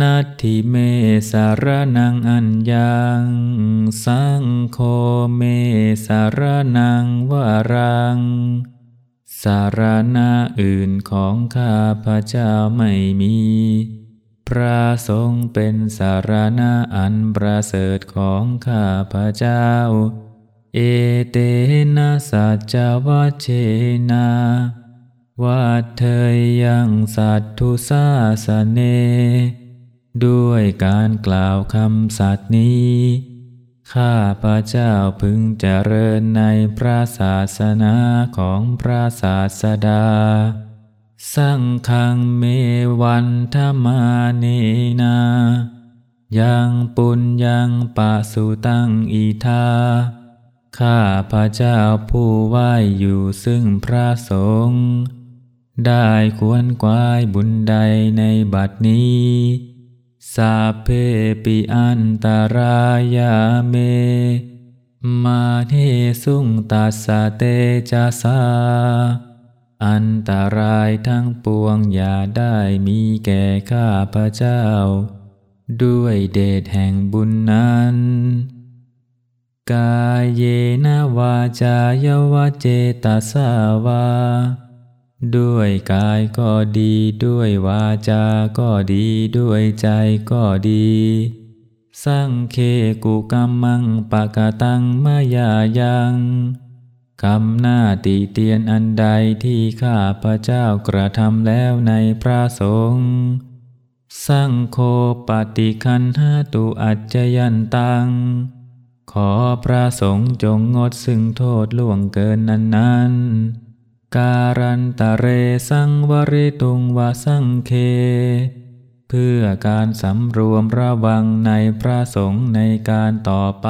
นัตถิเมสารนังอัญญัง สังโฆเมสารนังวารัง สารณะอื่นของข้าพระเจ้าไม่มี พระสงฆ์เป็นสารณะอันประเสริฐของข้าพระเจ้า เอเตนะสัจจวัชเชนา วัดเธยยังสัตทุสาสเน ด้วยการกล่าวคำสัตย์นี้ ข้าพระเจ้าพึงเจริญในพระศาสนาของพระศาสดา สังฆังเมวันธมาเนนา ยังปุญยังปะสุตังอีทาข้าพระเจ้าผู้ไหวอยู่ซึ่งพระสงฆ์ ได้ควรกวายบุญใดในบัดนี้สาเพปิอันตรายาเม มาเทสุงตัสเตจาสา อันตรายทั้งปวงอย่าได้มีแก่ข้าพระเจ้า ด้วยเดชแห่งบุญนั้น กายเยนะวาจายวเจตสาวา ด้วยกายก็ดี ด้วยวาจาก็ดี ด้วยใจก็ดีสร้างเคกุกรรมังปะกะตังมายายังคำหน้าตีเตียนอันใดที่ข้าพระเจ้ากระทำแล้วในพระสงฆ์สร้างโคปฏิคันหาตุอัจจยันตัง ขอพระสงฆ์จงงดซึ่งโทษล่วงเกินนั้นนั้น การันตะเรสังวริตุงวาสังเค เพื่อการสำรวมระวังในพระสงฆ์ในการต่อไป